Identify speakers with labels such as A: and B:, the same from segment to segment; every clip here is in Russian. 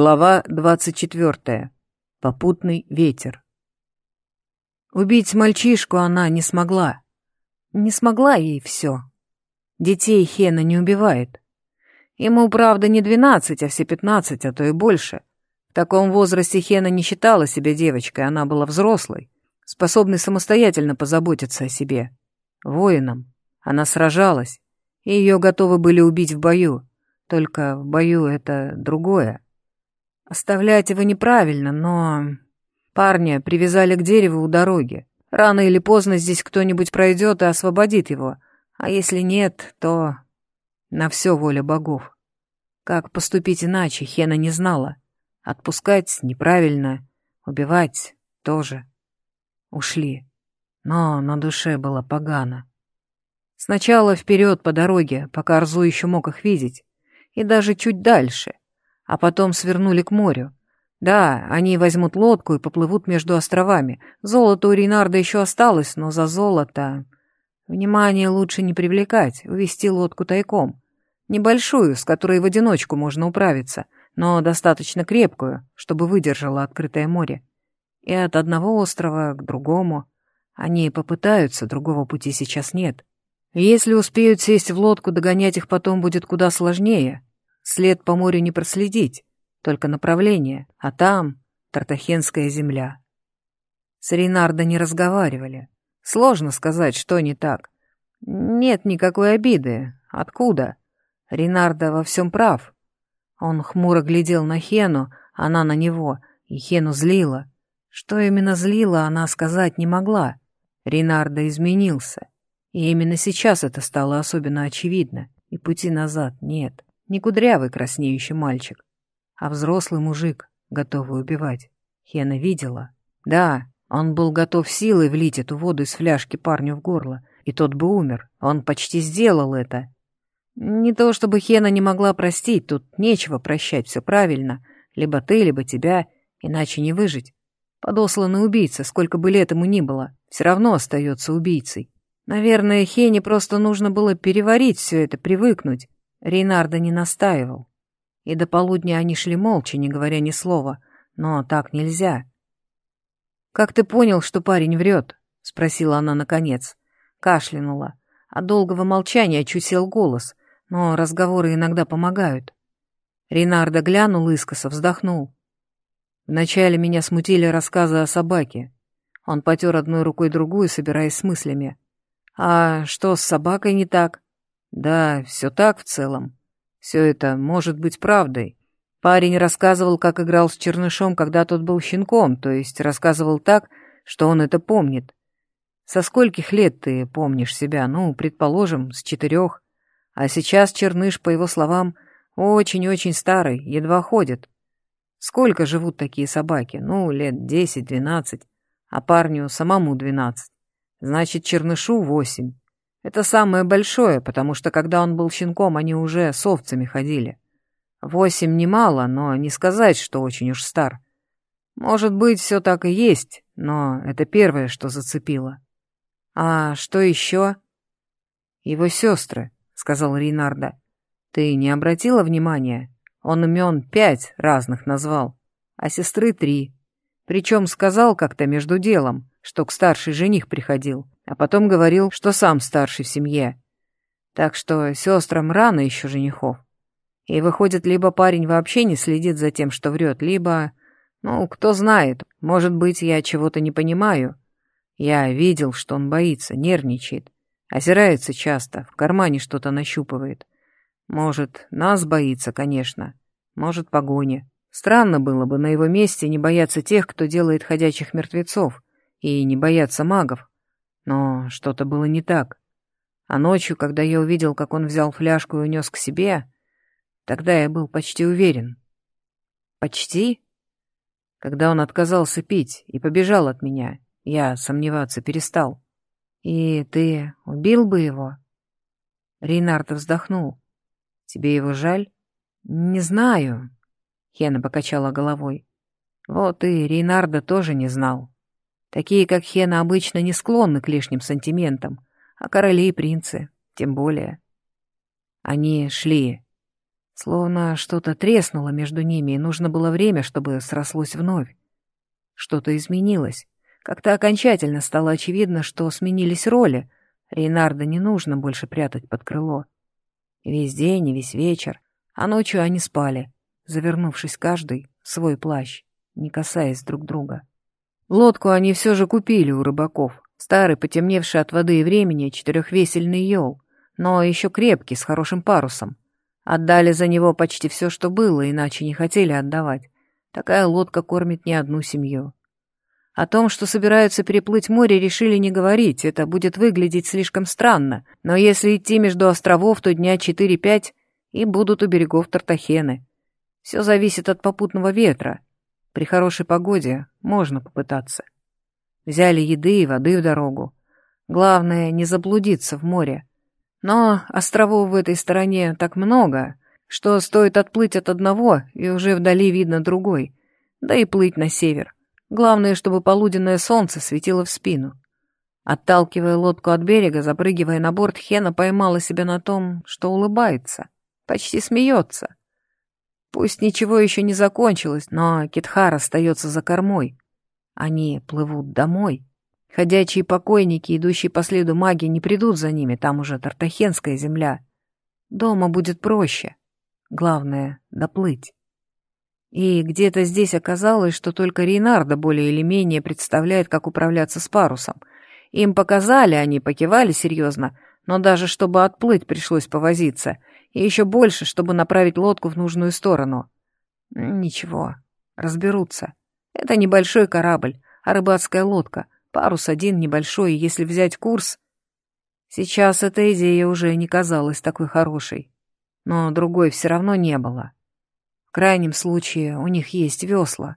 A: Глава 24. Попутный ветер. Убить мальчишку она не смогла. Не смогла ей все. Детей Хена не убивает. Ему, правда, не двенадцать, а все пятнадцать, а то и больше. В таком возрасте Хена не считала себя девочкой, она была взрослой, способной самостоятельно позаботиться о себе. Воином. Она сражалась, и ее готовы были убить в бою. Только в бою это другое. Оставлять его неправильно, но... Парня привязали к дереву у дороги. Рано или поздно здесь кто-нибудь пройдет и освободит его. А если нет, то... На все воля богов. Как поступить иначе, Хена не знала. Отпускать неправильно, убивать тоже. Ушли. Но на душе было погано. Сначала вперед по дороге, пока Арзу еще мог их видеть, и даже чуть дальше — а потом свернули к морю. Да, они возьмут лодку и поплывут между островами. Золото у Рейнарда еще осталось, но за золото... Внимание лучше не привлекать, увести лодку тайком. Небольшую, с которой в одиночку можно управиться, но достаточно крепкую, чтобы выдержала открытое море. И от одного острова к другому. Они попытаются, другого пути сейчас нет. Если успеют сесть в лодку, догонять их потом будет куда сложнее. След по морю не проследить, только направление, а там Тартахенская земля. С Рейнардо не разговаривали. Сложно сказать, что не так. Нет никакой обиды. Откуда? Рейнардо во всем прав. Он хмуро глядел на Хену, она на него, и Хену злила. Что именно злило, она сказать не могла. Рейнардо изменился. И именно сейчас это стало особенно очевидно, и пути назад нет. Не кудрявый краснеющий мальчик, а взрослый мужик, готовый убивать. Хена видела. Да, он был готов силой влить эту воду из фляжки парню в горло, и тот бы умер. Он почти сделал это. Не то чтобы Хена не могла простить, тут нечего прощать, все правильно. Либо ты, либо тебя, иначе не выжить. Подосланный убийца, сколько бы лет ему ни было, все равно остается убийцей. Наверное, Хене просто нужно было переварить все это, привыкнуть, Рейнарда не настаивал. И до полудня они шли молча, не говоря ни слова. Но так нельзя. «Как ты понял, что парень врет?» — спросила она наконец. Кашлянула. От долгого молчания чуть сел голос, но разговоры иногда помогают. Рейнарда глянул искоса, вздохнул. Вначале меня смутили рассказы о собаке. Он потер одной рукой другую, собираясь с мыслями. «А что с собакой не так?» Да, все так в целом. Все это может быть правдой. Парень рассказывал, как играл с Чернышом, когда тот был щенком, то есть рассказывал так, что он это помнит. Со скольких лет ты помнишь себя? Ну, предположим, с четырех. А сейчас Черныш, по его словам, очень-очень старый, едва ходит. Сколько живут такие собаки? Ну, лет десять-двенадцать. А парню самому двенадцать. Значит, Чернышу восемь. Это самое большое, потому что когда он был щенком, они уже с овцами ходили. Восемь немало, но не сказать, что очень уж стар. Может быть, все так и есть, но это первое, что зацепило. А что еще? Его сестры, сказал Рейнарда. Ты не обратила внимания? Он имен пять разных назвал, а сестры три. Причем сказал как-то между делом, что к старшей жених приходил а потом говорил, что сам старший в семье. Так что сестрам рано еще женихов. И выходит, либо парень вообще не следит за тем, что врет, либо... Ну, кто знает, может быть, я чего-то не понимаю. Я видел, что он боится, нервничает, озирается часто, в кармане что-то нащупывает. Может, нас боится, конечно, может, погони. Странно было бы на его месте не бояться тех, кто делает ходячих мертвецов, и не бояться магов. Но что-то было не так. А ночью, когда я увидел, как он взял фляжку и унес к себе, тогда я был почти уверен. Почти? Когда он отказался пить и побежал от меня, я сомневаться перестал. И ты убил бы его? Рейнард вздохнул. Тебе его жаль? Не знаю. Хена покачала головой. Вот и Рейнарда тоже не знал. Такие, как Хена, обычно не склонны к лишним сантиментам, а короли и принцы тем более. Они шли. Словно что-то треснуло между ними, и нужно было время, чтобы срослось вновь. Что-то изменилось. Как-то окончательно стало очевидно, что сменились роли. Рейнарда не нужно больше прятать под крыло. весь день и весь вечер, а ночью они спали, завернувшись каждый в свой плащ, не касаясь друг друга. Лодку они все же купили у рыбаков. Старый, потемневший от воды и времени, четырехвесельный ел, но еще крепкий, с хорошим парусом. Отдали за него почти все, что было, иначе не хотели отдавать. Такая лодка кормит не одну семью. О том, что собираются переплыть море, решили не говорить, это будет выглядеть слишком странно, но если идти между островов, то дня четыре-пять и будут у берегов Тартахены. Все зависит от попутного ветра. При хорошей погоде можно попытаться. Взяли еды и воды в дорогу. Главное, не заблудиться в море. Но островов в этой стороне так много, что стоит отплыть от одного, и уже вдали видно другой, да и плыть на север. Главное, чтобы полуденное солнце светило в спину. Отталкивая лодку от берега, запрыгивая на борт, Хена поймала себя на том, что улыбается, почти смеется. Пусть ничего еще не закончилось, но Китхар остается за кормой. Они плывут домой. Ходячие покойники, идущие по следу маги, не придут за ними, там уже Тартахенская земля. Дома будет проще. Главное — доплыть. И где-то здесь оказалось, что только Рейнарда более или менее представляет, как управляться с парусом. Им показали, они покивали серьезно, но даже чтобы отплыть, пришлось повозиться. И еще больше, чтобы направить лодку в нужную сторону. Ничего, разберутся. Это небольшой корабль, а рыбацкая лодка — Парус один небольшой, если взять курс... Сейчас эта идея уже не казалась такой хорошей. Но другой все равно не было. В крайнем случае у них есть весла.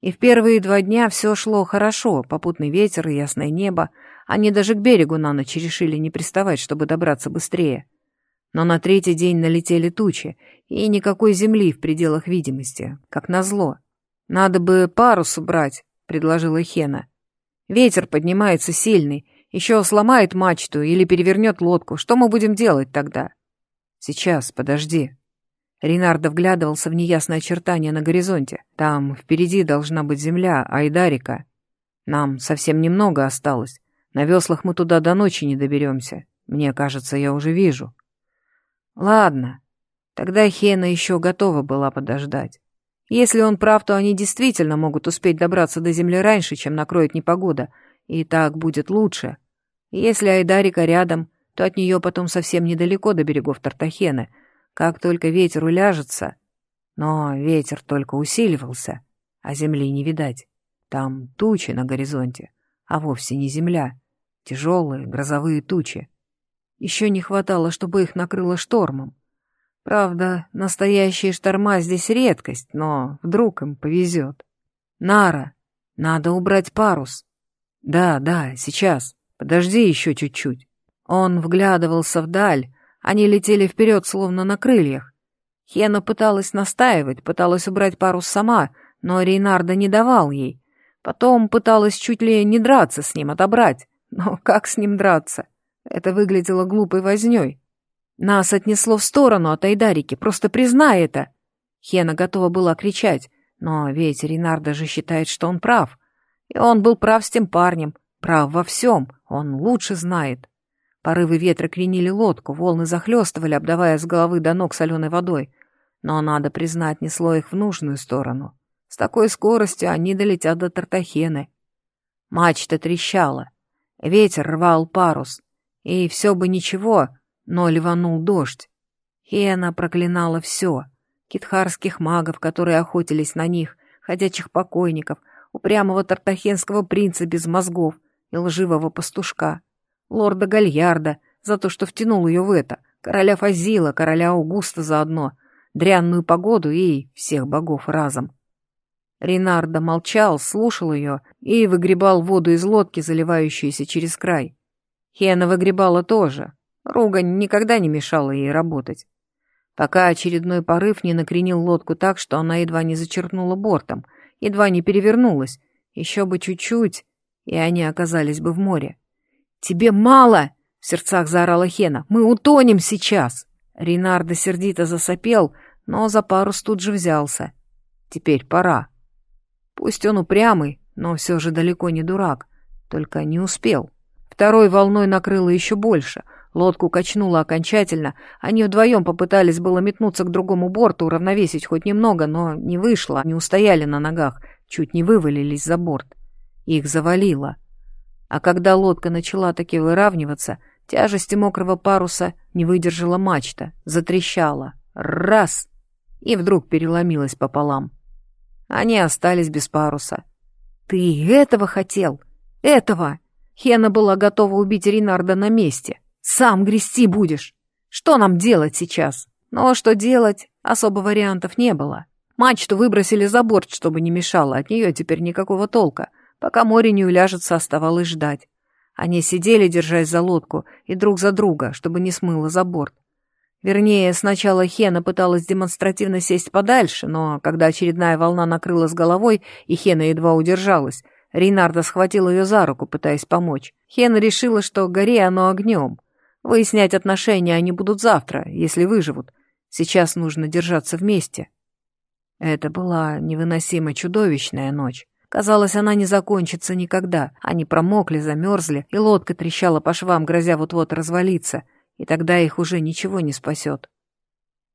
A: И в первые два дня все шло хорошо, попутный ветер и ясное небо. Они даже к берегу на ночь решили не приставать, чтобы добраться быстрее. Но на третий день налетели тучи, и никакой земли в пределах видимости, как назло. «Надо бы парус убрать», — предложила Хена. Ветер поднимается сильный, еще сломает мачту или перевернет лодку. Что мы будем делать тогда? Сейчас, подожди. Ренардо вглядывался в неясное очертание на горизонте. Там впереди должна быть земля, Айдарика. Нам совсем немного осталось. На веслах мы туда до ночи не доберемся. Мне кажется, я уже вижу. Ладно. Тогда Хена еще готова была подождать. Если он прав, то они действительно могут успеть добраться до земли раньше, чем накроет непогода, и так будет лучше. Если Айдарика рядом, то от нее потом совсем недалеко до берегов Тартахены, как только ветер уляжется. Но ветер только усиливался, а земли не видать. Там тучи на горизонте, а вовсе не земля. Тяжелые грозовые тучи. Еще не хватало, чтобы их накрыло штормом. Правда, настоящие шторма здесь редкость, но вдруг им повезет. Нара, надо убрать парус. Да, да, сейчас. Подожди еще чуть-чуть. Он вглядывался вдаль, они летели вперед, словно на крыльях. Хена пыталась настаивать, пыталась убрать парус сама, но Рейнарда не давал ей. Потом пыталась чуть ли не драться с ним, отобрать. Но как с ним драться? Это выглядело глупой вознёй. Нас отнесло в сторону от Айдарики, просто признай это. Хена готова была кричать, но ведь Ренар даже считает, что он прав. И он был прав с тем парнем, прав во всем, он лучше знает. Порывы ветра кренили лодку, волны захлестывали, обдавая с головы до ног соленой водой. Но, надо признать, несло их в нужную сторону. С такой скоростью они долетят до Тартахены. Мачта трещала. Ветер рвал парус. И все бы ничего, но ливанул дождь. Хена проклинала все. Китхарских магов, которые охотились на них, ходячих покойников, упрямого тартахенского принца без мозгов и лживого пастушка, лорда Гальярда за то, что втянул ее в это, короля Фазила, короля Аугуста заодно, дрянную погоду и всех богов разом. Ренардо молчал, слушал ее и выгребал воду из лодки, заливающуюся через край. Хена выгребала тоже, Ругань никогда не мешала ей работать. Пока очередной порыв не накренил лодку так, что она едва не зачерпнула бортом, едва не перевернулась. Еще бы чуть-чуть, и они оказались бы в море. «Тебе мало!» — в сердцах заорала Хена. «Мы утонем сейчас!» Ренардо сердито засопел, но за парус тут же взялся. Теперь пора. Пусть он упрямый, но все же далеко не дурак, только не успел. Второй волной накрыло еще больше. Лодку качнуло окончательно. Они вдвоем попытались было метнуться к другому борту, уравновесить хоть немного, но не вышло, не устояли на ногах, чуть не вывалились за борт. Их завалило. А когда лодка начала таки выравниваться, тяжести мокрого паруса не выдержала мачта, затрещала. Раз! И вдруг переломилась пополам. Они остались без паруса. «Ты этого хотел? Этого!» Хена была готова убить Ренарда на месте. «Сам грести будешь! Что нам делать сейчас?» Но что делать, особо вариантов не было. Мачту выбросили за борт, чтобы не мешало, от нее теперь никакого толка. Пока море не уляжется, оставалось ждать. Они сидели, держась за лодку, и друг за друга, чтобы не смыло за борт. Вернее, сначала Хена пыталась демонстративно сесть подальше, но когда очередная волна накрыла с головой, и Хена едва удержалась, Рейнарда схватил ее за руку, пытаясь помочь. Хена решила, что горе оно огнем. Выяснять отношения они будут завтра, если выживут. Сейчас нужно держаться вместе. Это была невыносимо чудовищная ночь. Казалось, она не закончится никогда. Они промокли, замерзли, и лодка трещала по швам, грозя вот-вот развалиться — и тогда их уже ничего не спасет.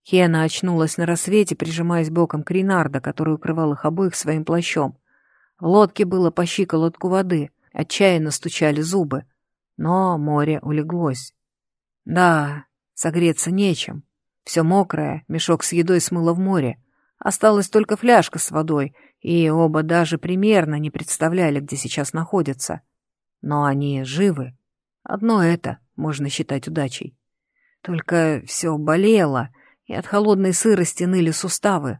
A: Хена очнулась на рассвете, прижимаясь боком к Ринарда, который укрывал их обоих своим плащом. В лодке было по щиколотку воды, отчаянно стучали зубы, но море улеглось. Да, согреться нечем. Все мокрое, мешок с едой смыло в море. Осталась только фляжка с водой, и оба даже примерно не представляли, где сейчас находятся. Но они живы. Одно это можно считать удачей. Только все болело, и от холодной сырости ныли суставы.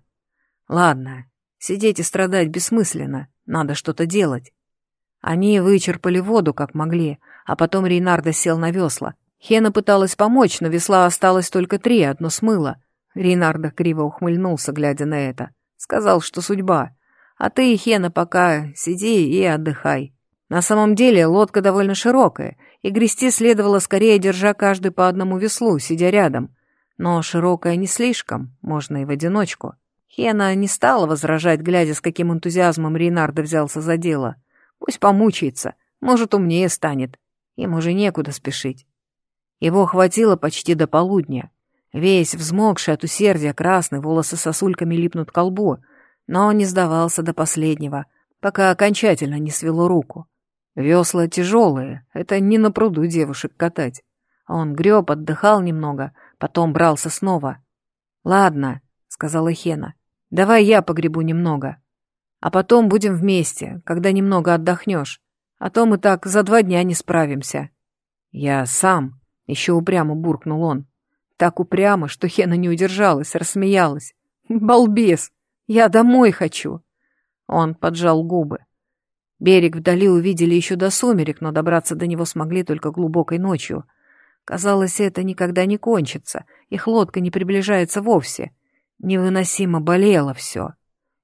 A: Ладно, сидеть и страдать бессмысленно, надо что-то делать. Они вычерпали воду, как могли, а потом Рейнарда сел на весла. Хена пыталась помочь, но весла осталось только три, одно смыло. Рейнарда криво ухмыльнулся, глядя на это. Сказал, что судьба. А ты, Хена, пока сиди и отдыхай. На самом деле лодка довольно широкая, и грести следовало скорее, держа каждый по одному веслу, сидя рядом. Но широкая не слишком, можно и в одиночку. Хена не стала возражать, глядя, с каким энтузиазмом Рейнардо взялся за дело. Пусть помучается, может, умнее станет. Им уже некуда спешить. Его хватило почти до полудня. Весь взмокший от усердия красный, волосы сосульками липнут к колбу, но он не сдавался до последнего, пока окончательно не свело руку. Весла тяжелые, это не на пруду девушек катать. Он греб, отдыхал немного, потом брался снова. «Ладно», — сказала Хена, — «давай я погребу немного. А потом будем вместе, когда немного отдохнешь. А то мы так за два дня не справимся». «Я сам», — еще упрямо буркнул он. Так упрямо, что Хена не удержалась, рассмеялась. «Балбес! Я домой хочу!» Он поджал губы. Берег вдали увидели еще до сумерек, но добраться до него смогли только глубокой ночью. Казалось, это никогда не кончится, их лодка не приближается вовсе. Невыносимо болело все.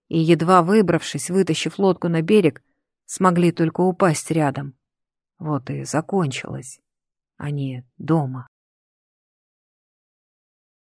A: И, едва выбравшись, вытащив лодку на берег, смогли только упасть рядом. Вот и закончилось. Они дома.